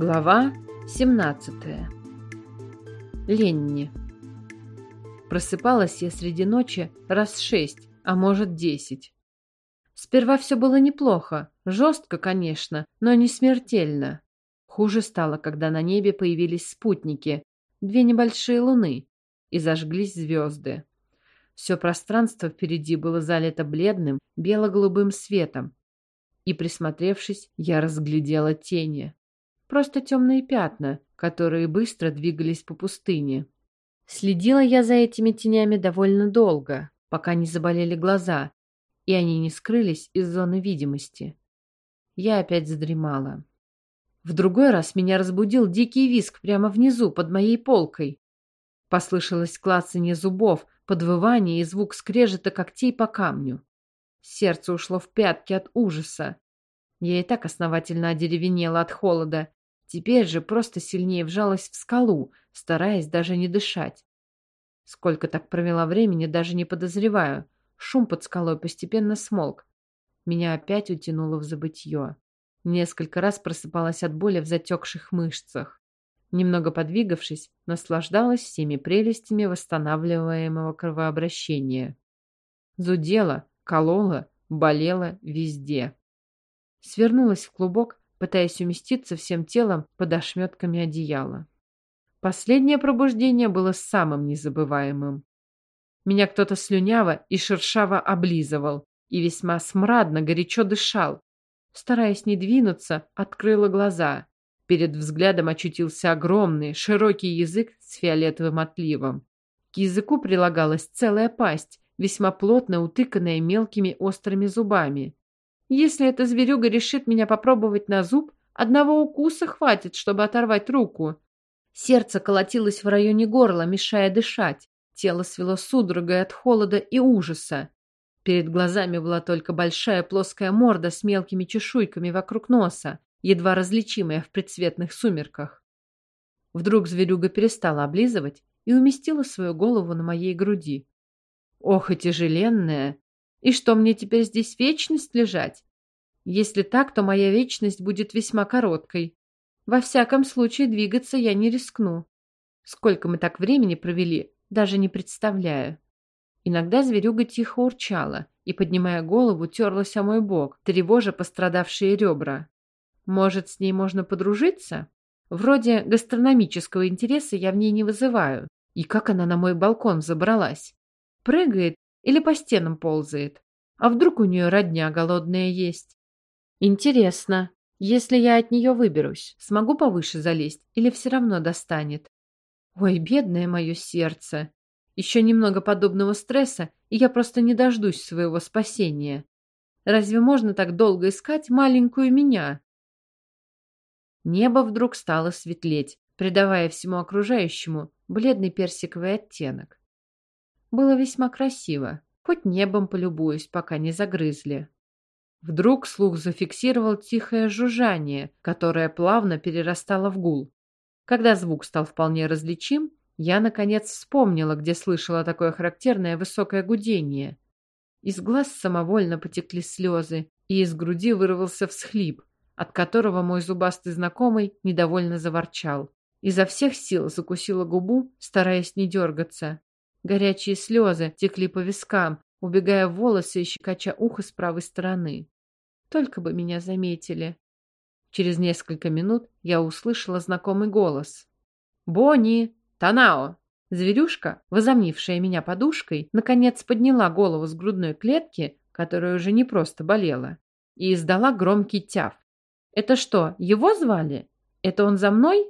Глава 17. Ленни. Просыпалась я среди ночи раз шесть, а может десять. Сперва все было неплохо, жестко, конечно, но не смертельно. Хуже стало, когда на небе появились спутники, две небольшие луны, и зажглись звезды. Все пространство впереди было залито бледным бело-голубым светом, и, присмотревшись, я разглядела тени. Просто темные пятна, которые быстро двигались по пустыне. Следила я за этими тенями довольно долго, пока не заболели глаза, и они не скрылись из зоны видимости. Я опять задремала. В другой раз меня разбудил дикий виск прямо внизу, под моей полкой. Послышалось клацанье зубов, подвывание и звук скрежета когтей по камню. Сердце ушло в пятки от ужаса. Я и так основательно одеревенела от холода, Теперь же просто сильнее вжалась в скалу, стараясь даже не дышать. Сколько так провела времени, даже не подозреваю. Шум под скалой постепенно смолк. Меня опять утянуло в забытье. Несколько раз просыпалась от боли в затекших мышцах. Немного подвигавшись, наслаждалась всеми прелестями восстанавливаемого кровообращения. Зудела, колола, болела везде. Свернулась в клубок, пытаясь уместиться всем телом под ошметками одеяла. Последнее пробуждение было самым незабываемым. Меня кто-то слюняво и шершаво облизывал и весьма смрадно горячо дышал. Стараясь не двинуться, открыла глаза. Перед взглядом очутился огромный, широкий язык с фиолетовым отливом. К языку прилагалась целая пасть, весьма плотно утыканная мелкими острыми зубами. Если эта зверюга решит меня попробовать на зуб, одного укуса хватит, чтобы оторвать руку. Сердце колотилось в районе горла, мешая дышать. Тело свело судорогой от холода и ужаса. Перед глазами была только большая плоская морда с мелкими чешуйками вокруг носа, едва различимая в предцветных сумерках. Вдруг зверюга перестала облизывать и уместила свою голову на моей груди. Ох и тяжеленная! И что, мне теперь здесь вечность лежать? Если так, то моя вечность будет весьма короткой. Во всяком случае, двигаться я не рискну. Сколько мы так времени провели, даже не представляю. Иногда зверюга тихо урчала и, поднимая голову, терлась о мой бок, тревожа пострадавшие ребра. Может, с ней можно подружиться? Вроде гастрономического интереса я в ней не вызываю. И как она на мой балкон забралась? Прыгает или по стенам ползает? А вдруг у нее родня голодная есть? Интересно, если я от нее выберусь, смогу повыше залезть или все равно достанет? Ой, бедное мое сердце. Еще немного подобного стресса, и я просто не дождусь своего спасения. Разве можно так долго искать маленькую меня? Небо вдруг стало светлеть, придавая всему окружающему бледный персиковый оттенок. Было весьма красиво, хоть небом полюбуюсь, пока не загрызли. Вдруг слух зафиксировал тихое жужжание, которое плавно перерастало в гул. Когда звук стал вполне различим, я, наконец, вспомнила, где слышала такое характерное высокое гудение. Из глаз самовольно потекли слезы, и из груди вырвался всхлип, от которого мой зубастый знакомый недовольно заворчал. Изо всех сил закусила губу, стараясь не дергаться. Горячие слезы текли по вискам, убегая в волосы и щекоча ухо с правой стороны. Только бы меня заметили. Через несколько минут я услышала знакомый голос. «Бонни! Танао!» Зверюшка, возомнившая меня подушкой, наконец подняла голову с грудной клетки, которая уже не просто болела, и издала громкий тяв. «Это что, его звали? Это он за мной?»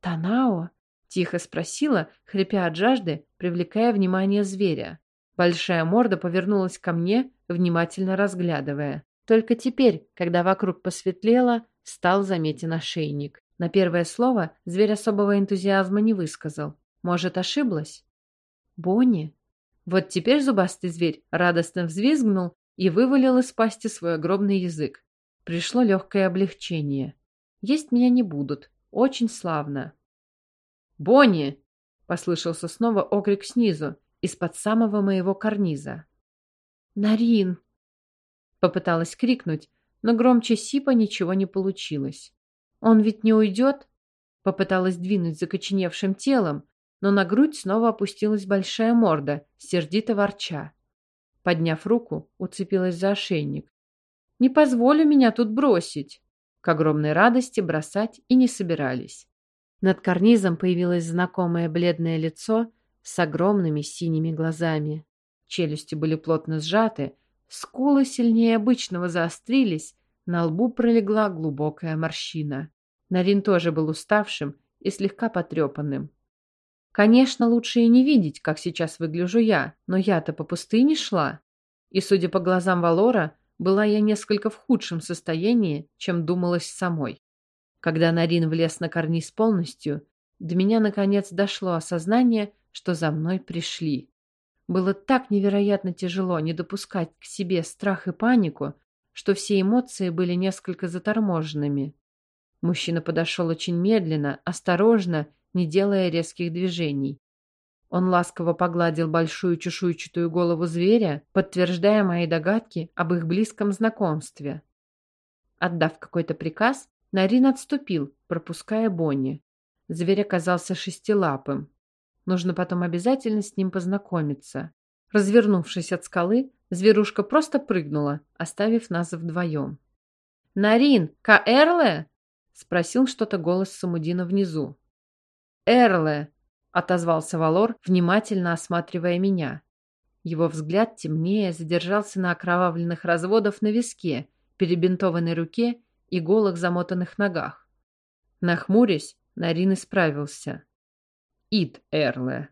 «Танао!» Тихо спросила, хрипя от жажды, привлекая внимание зверя. Большая морда повернулась ко мне, внимательно разглядывая. Только теперь, когда вокруг посветлело, стал заметен ошейник. На первое слово зверь особого энтузиазма не высказал. Может, ошиблась? Бонни? Вот теперь зубастый зверь радостно взвизгнул и вывалил из пасти свой огромный язык. Пришло легкое облегчение. Есть меня не будут. Очень славно. «Бонни!» — послышался снова окрик снизу, из-под самого моего карниза. «Нарин!» — попыталась крикнуть, но громче сипа ничего не получилось. Он ведь не уйдет? Попыталась двинуть закоченевшим телом, но на грудь снова опустилась большая морда, сердито ворча. Подняв руку, уцепилась за ошейник. «Не позволю меня тут бросить!» К огромной радости бросать и не собирались. Над карнизом появилось знакомое бледное лицо с огромными синими глазами. Челюсти были плотно сжаты, скулы сильнее обычного заострились, на лбу пролегла глубокая морщина. Нарин тоже был уставшим и слегка потрепанным. Конечно, лучше и не видеть, как сейчас выгляжу я, но я-то по пустыне шла. И, судя по глазам Валора, была я несколько в худшем состоянии, чем думалось самой. Когда Нарин влез на карниз полностью, до меня наконец дошло осознание, что за мной пришли. Было так невероятно тяжело не допускать к себе страх и панику, что все эмоции были несколько заторможенными. Мужчина подошел очень медленно, осторожно, не делая резких движений. Он ласково погладил большую чешуйчатую голову зверя, подтверждая мои догадки об их близком знакомстве. Отдав какой-то приказ, Нарин отступил, пропуская Бонни. Зверь оказался шестилапым. Нужно потом обязательно с ним познакомиться. Развернувшись от скалы, зверушка просто прыгнула, оставив нас вдвоем. «Нарин, Каэрле?» — спросил что-то голос Самудина внизу. «Эрле!» — отозвался Валор, внимательно осматривая меня. Его взгляд темнее задержался на окровавленных разводах на виске, перебинтованной руке и голых замотанных ногах. Нахмурясь, Нарин исправился. Ид Эрле.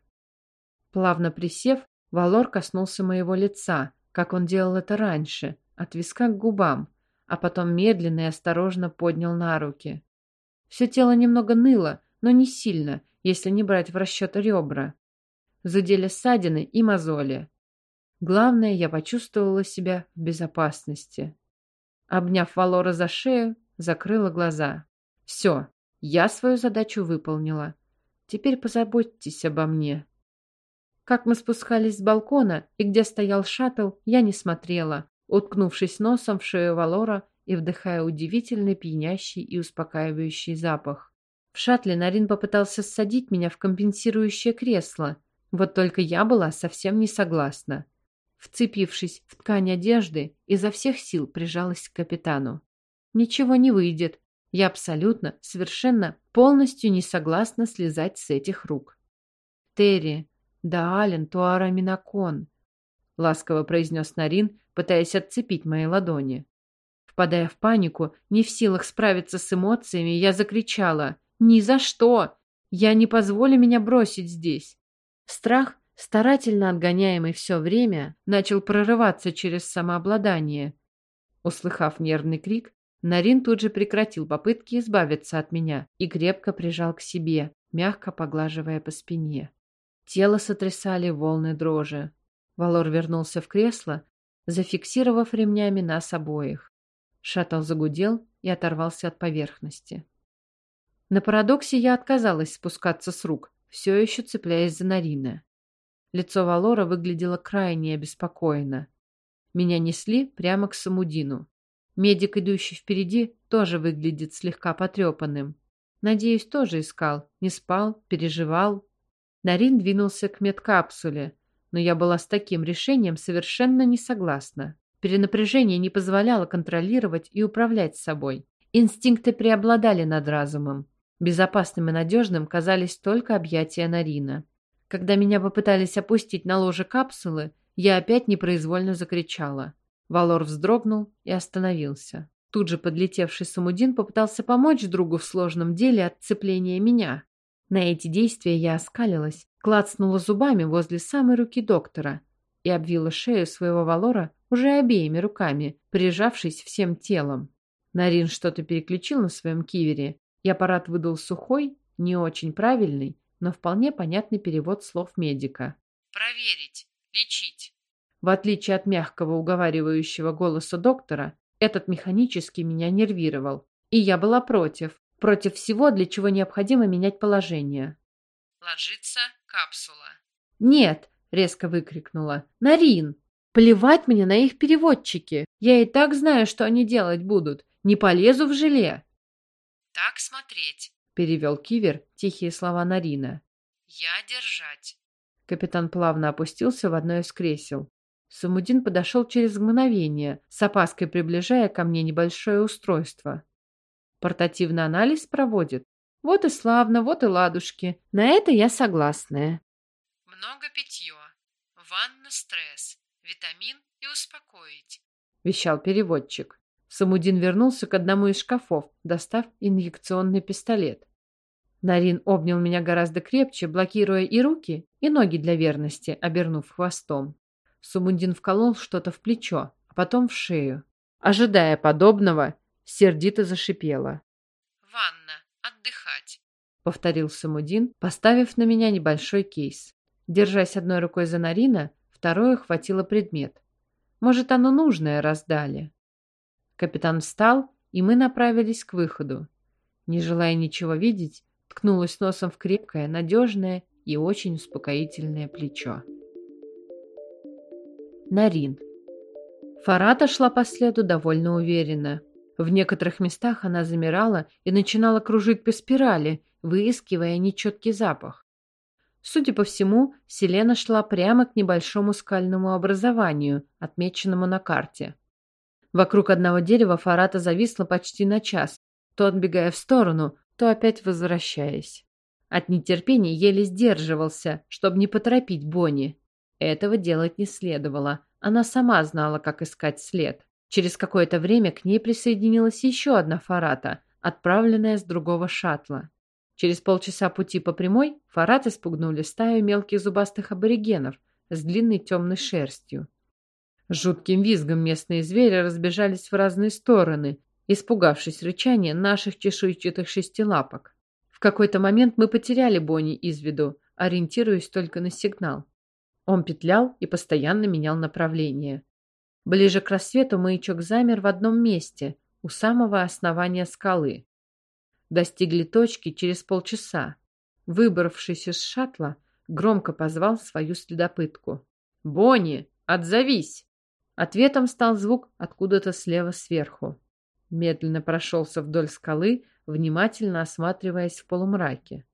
Плавно присев, Валор коснулся моего лица, как он делал это раньше, от виска к губам, а потом медленно и осторожно поднял на руки. Все тело немного ныло, но не сильно, если не брать в расчет ребра. Зудели ссадины и мозоли. Главное, я почувствовала себя в безопасности. Обняв Валора за шею, закрыла глаза. Все, я свою задачу выполнила. Теперь позаботьтесь обо мне. Как мы спускались с балкона и где стоял шаттл, я не смотрела, уткнувшись носом в шею Валора и вдыхая удивительный пьянящий и успокаивающий запах. В шаттле Нарин попытался ссадить меня в компенсирующее кресло, вот только я была совсем не согласна. Вцепившись в ткань одежды, изо всех сил прижалась к капитану. «Ничего не выйдет. Я абсолютно, совершенно, полностью не согласна слезать с этих рук. «Терри, да Ален Туара Минакон», — ласково произнес Нарин, пытаясь отцепить мои ладони. Впадая в панику, не в силах справиться с эмоциями, я закричала «Ни за что! Я не позволю меня бросить здесь!» Страх, старательно отгоняемый все время, начал прорываться через самообладание. Услыхав нервный крик, Нарин тут же прекратил попытки избавиться от меня и крепко прижал к себе, мягко поглаживая по спине. Тело сотрясали волны дрожи. Валор вернулся в кресло, зафиксировав ремнями нас обоих. Шаттл загудел и оторвался от поверхности. На парадоксе я отказалась спускаться с рук, все еще цепляясь за Нарина. Лицо Валора выглядело крайне обеспокоенно. Меня несли прямо к Самудину. Медик, идущий впереди, тоже выглядит слегка потрепанным. Надеюсь, тоже искал, не спал, переживал. Нарин двинулся к медкапсуле, но я была с таким решением совершенно не согласна. Перенапряжение не позволяло контролировать и управлять собой. Инстинкты преобладали над разумом. Безопасным и надежным казались только объятия Нарина. Когда меня попытались опустить на ложе капсулы, я опять непроизвольно закричала. Валор вздрогнул и остановился. Тут же подлетевший Самудин попытался помочь другу в сложном деле отцепления меня. На эти действия я оскалилась, клацнула зубами возле самой руки доктора и обвила шею своего Валора уже обеими руками, прижавшись всем телом. Нарин что-то переключил на своем кивере, и аппарат выдал сухой, не очень правильный, но вполне понятный перевод слов медика. «Проверить, лечить». В отличие от мягкого уговаривающего голоса доктора, этот механически меня нервировал. И я была против. Против всего, для чего необходимо менять положение. «Ложится капсула». «Нет!» — резко выкрикнула. «Нарин! Плевать мне на их переводчики! Я и так знаю, что они делать будут. Не полезу в желе!» Так смотреть. Перевел Кивер тихие слова Нарина. Я держать. Капитан плавно опустился в одно из кресел. Самудин подошел через мгновение, с опаской приближая ко мне небольшое устройство. Портативный анализ проводит. Вот и славно, вот и ладушки. На это я согласная. Много питье. Ванна стресс. Витамин и успокоить. Вещал переводчик. Самудин вернулся к одному из шкафов, достав инъекционный пистолет. Нарин обнял меня гораздо крепче, блокируя и руки, и ноги для верности, обернув хвостом. Сумудин вколол что-то в плечо, а потом в шею. Ожидая подобного, сердито зашипела. «Ванна. Отдыхать», — повторил Самудин, поставив на меня небольшой кейс. Держась одной рукой за Нарина, второй хватило предмет. Может, оно нужное раздали. Капитан встал, и мы направились к выходу. Не желая ничего видеть, ткнулась носом в крепкое, надежное и очень успокоительное плечо. Нарин. Фарата шла по следу довольно уверенно. В некоторых местах она замирала и начинала кружить по спирали, выискивая нечеткий запах. Судя по всему, Селена шла прямо к небольшому скальному образованию, отмеченному на карте. Вокруг одного дерева Фарата зависла почти на час, то отбегая в сторону, то опять возвращаясь. От нетерпения еле сдерживался, чтобы не поторопить Бонни. Этого делать не следовало. Она сама знала, как искать след. Через какое-то время к ней присоединилась еще одна фарата, отправленная с другого шаттла. Через полчаса пути по прямой фараты спугнули стаю мелких зубастых аборигенов с длинной темной шерстью. С жутким визгом местные звери разбежались в разные стороны, испугавшись рычания наших чешуйчатых шестилапок. В какой-то момент мы потеряли Бонни из виду, ориентируясь только на сигнал. Он петлял и постоянно менял направление. Ближе к рассвету маячок замер в одном месте, у самого основания скалы. Достигли точки через полчаса. Выбравшись из шаттла, громко позвал свою следопытку. «Бонни, отзовись!» Ответом стал звук откуда-то слева сверху. Медленно прошелся вдоль скалы, внимательно осматриваясь в полумраке.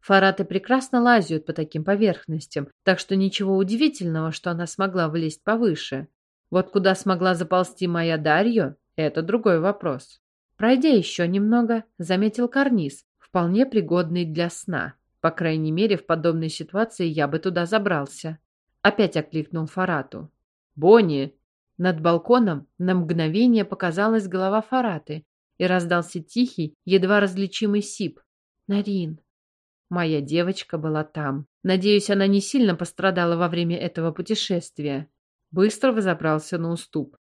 Фараты прекрасно лазят по таким поверхностям, так что ничего удивительного, что она смогла влезть повыше. Вот куда смогла заползти моя Дарья, это другой вопрос. Пройдя еще немного, заметил карниз, вполне пригодный для сна. По крайней мере, в подобной ситуации я бы туда забрался. Опять окликнул Фарату. «Бонни!» Над балконом на мгновение показалась голова Фараты и раздался тихий, едва различимый сип. «Нарин!» Моя девочка была там. Надеюсь, она не сильно пострадала во время этого путешествия. Быстро взобрался на уступ.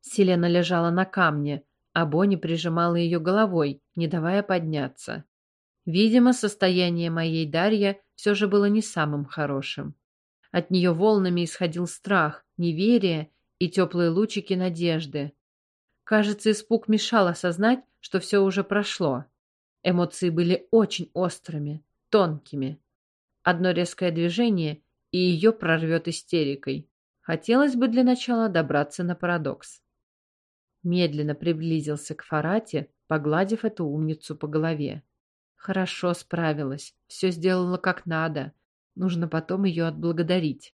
Селена лежала на камне, а Бонни прижимала ее головой, не давая подняться. Видимо, состояние моей Дарья все же было не самым хорошим. От нее волнами исходил страх, неверие и теплые лучики надежды. Кажется, испуг мешал осознать, что все уже прошло. Эмоции были очень острыми тонкими. Одно резкое движение, и ее прорвет истерикой. Хотелось бы для начала добраться на парадокс. Медленно приблизился к Фарате, погладив эту умницу по голове. Хорошо справилась, все сделала как надо. Нужно потом ее отблагодарить.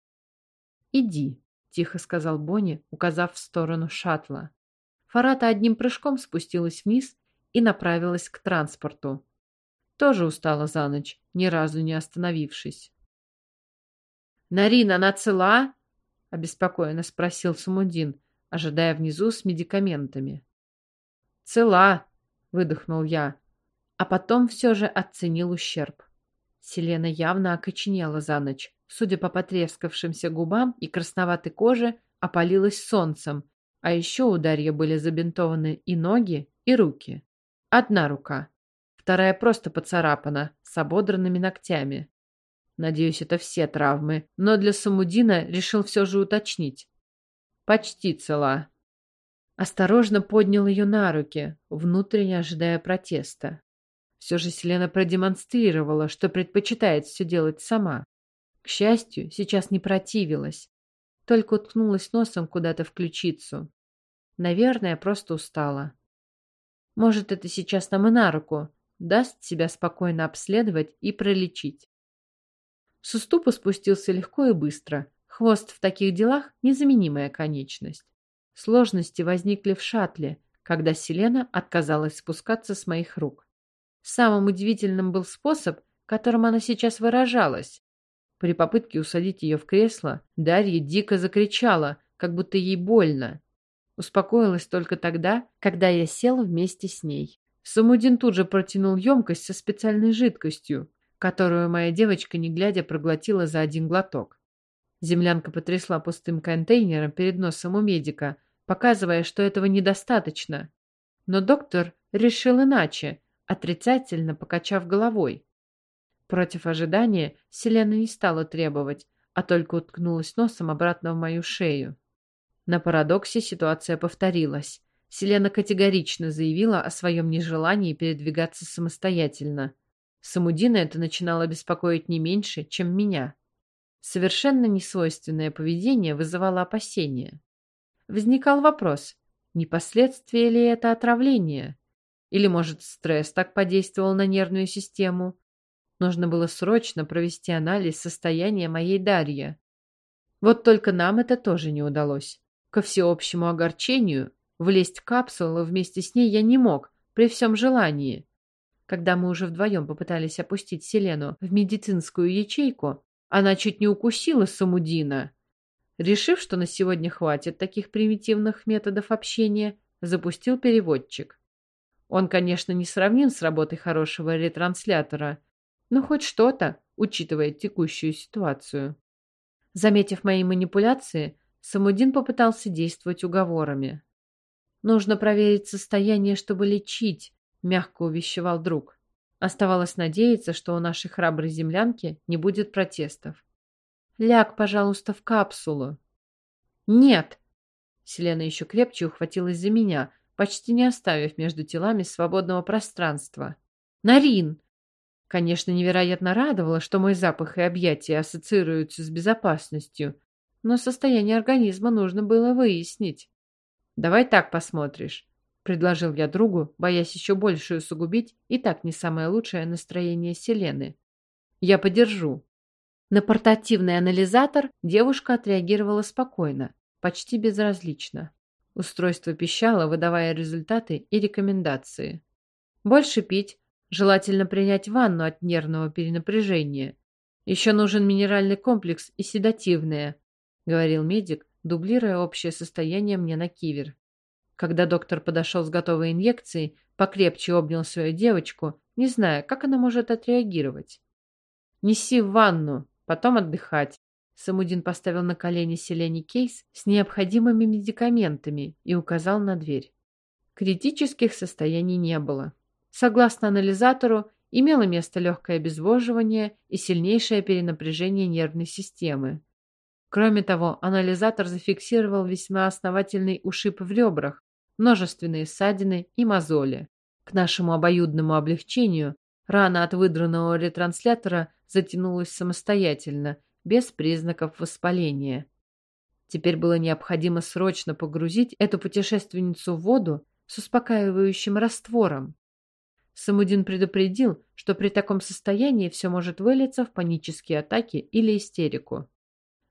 «Иди», — тихо сказал Бонни, указав в сторону шаттла. Фарата одним прыжком спустилась вниз и направилась к транспорту. Тоже устала за ночь, ни разу не остановившись. «Нарина, она цела?» — обеспокоенно спросил Самудин, ожидая внизу с медикаментами. «Цела!» — выдохнул я, а потом все же оценил ущерб. Селена явно окоченела за ночь. Судя по потрескавшимся губам и красноватой коже, опалилась солнцем, а еще у Дарьи были забинтованы и ноги, и руки. Одна рука, Вторая просто поцарапана, с ободранными ногтями. Надеюсь, это все травмы, но для Самудина решил все же уточнить. Почти цела. Осторожно поднял ее на руки, внутренне ожидая протеста. Все же Селена продемонстрировала, что предпочитает все делать сама. К счастью, сейчас не противилась, только уткнулась носом куда-то в ключицу. Наверное, просто устала. Может, это сейчас нам и на руку. Даст себя спокойно обследовать и пролечить. С уступа спустился легко и быстро. Хвост в таких делах – незаменимая конечность. Сложности возникли в шаттле, когда Селена отказалась спускаться с моих рук. Самым удивительным был способ, которым она сейчас выражалась. При попытке усадить ее в кресло, Дарья дико закричала, как будто ей больно. Успокоилась только тогда, когда я сел вместе с ней. Самудин тут же протянул емкость со специальной жидкостью, которую моя девочка, не глядя, проглотила за один глоток. Землянка потрясла пустым контейнером перед носом у медика, показывая, что этого недостаточно. Но доктор решил иначе, отрицательно покачав головой. Против ожидания Селена не стала требовать, а только уткнулась носом обратно в мою шею. На парадоксе ситуация повторилась. Селена категорично заявила о своем нежелании передвигаться самостоятельно. Самудина это начинало беспокоить не меньше, чем меня. Совершенно несвойственное поведение вызывало опасения. Возникал вопрос, не последствия ли это отравление? Или, может, стресс так подействовал на нервную систему? Нужно было срочно провести анализ состояния моей Дарьи. Вот только нам это тоже не удалось. Ко всеобщему огорчению, влезть в капсулу вместе с ней я не мог, при всем желании. Когда мы уже вдвоем попытались опустить Селену в медицинскую ячейку, она чуть не укусила Самудина. Решив, что на сегодня хватит таких примитивных методов общения, запустил переводчик. Он, конечно, не сравним с работой хорошего ретранслятора, но хоть что-то, учитывая текущую ситуацию. Заметив мои манипуляции, Самудин попытался действовать уговорами. «Нужно проверить состояние, чтобы лечить», — мягко увещевал друг. Оставалось надеяться, что у нашей храброй землянки не будет протестов. «Ляг, пожалуйста, в капсулу». «Нет!» Селена еще крепче ухватилась за меня, почти не оставив между телами свободного пространства. «Нарин!» Конечно, невероятно радовало, что мой запах и объятия ассоциируются с безопасностью, но состояние организма нужно было выяснить. «Давай так посмотришь», — предложил я другу, боясь еще больше усугубить и так не самое лучшее настроение Селены. «Я подержу». На портативный анализатор девушка отреагировала спокойно, почти безразлично. Устройство пищало, выдавая результаты и рекомендации. Больше пить, желательно принять ванну от нервного перенапряжения. Еще нужен минеральный комплекс и седативное, — говорил медик, дублируя общее состояние мне на кивер. Когда доктор подошел с готовой инъекцией, покрепче обнял свою девочку, не зная, как она может отреагировать. «Неси в ванну, потом отдыхать». Самудин поставил на колени Селени кейс с необходимыми медикаментами и указал на дверь. Критических состояний не было. Согласно анализатору, имело место легкое обезвоживание и сильнейшее перенапряжение нервной системы. Кроме того, анализатор зафиксировал весьма основательный ушиб в ребрах, множественные ссадины и мозоли. К нашему обоюдному облегчению рана от выдранного ретранслятора затянулась самостоятельно, без признаков воспаления. Теперь было необходимо срочно погрузить эту путешественницу в воду с успокаивающим раствором. Самудин предупредил, что при таком состоянии все может вылиться в панические атаки или истерику.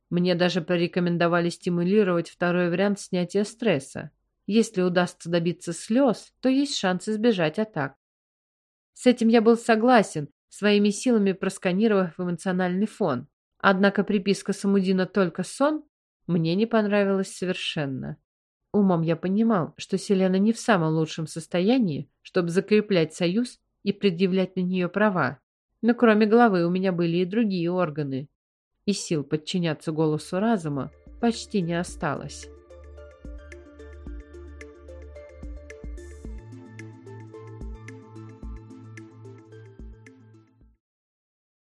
Мне даже порекомендовали стимулировать второй вариант снятия стресса. Если удастся добиться слез, то есть шанс избежать атак. С этим я был согласен, своими силами просканировав эмоциональный фон. Однако приписка Самудина «только сон» мне не понравилась совершенно. Умом я понимал, что Селена не в самом лучшем состоянии, чтобы закреплять союз и предъявлять на нее права. Но кроме головы у меня были и другие органы, и сил подчиняться голосу разума почти не осталось.